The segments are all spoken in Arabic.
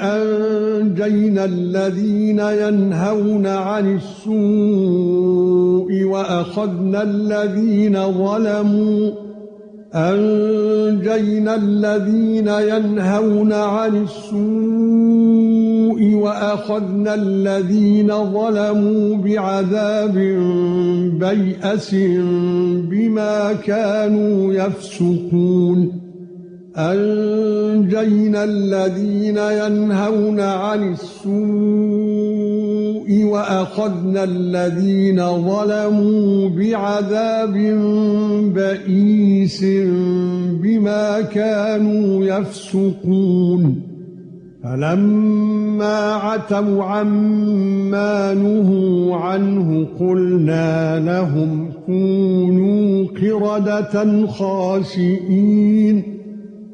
أَنجَيْنَا الَّذِينَ يَنْهَوْنَ عَنِ السُّوءِ وَأَخَذْنَا الَّذِينَ ظَلَمُوا. أَنجَيْنَا الَّذِينَ يَنْهَوْنَ عَنِ السُّوءِ وَأَخَذْنَا الَّذِينَ ظَلَمُوا بِعَذَابٍ بَيْأَسٍ بِمَا كَانُوا يَفْسُقُونَ. أنجينا الذين ينهون عن السوء وأخذنا الذين ظلموا بعذاب بئيس بما كانوا يفسقون. فلما عتوا عما نهوا عنه قلنا لهم كونوا قردة خاسئين.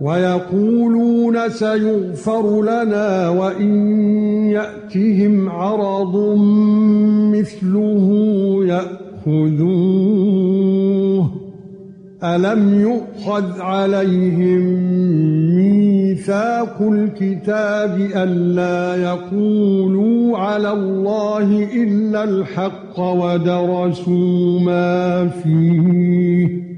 وَيَقُولُونَ سَيُغْفَرُ لَنَا وَإِن يَأْتِهِمْ عَرَضٌ مِثْلُهُ يَأْخُذُوهُ. أَلَمْ يُؤْخَذْ عَلَيْهِمْ مِيثَاقُ الْكِتَابِ أَلَّا يَقُولُوا عَلَى اللَّهِ إِلَّا الْحَقَّ وَدَرَسُوا مَا فِيهِ؟